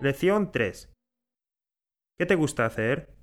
Lección 3. ¿Qué te gusta hacer?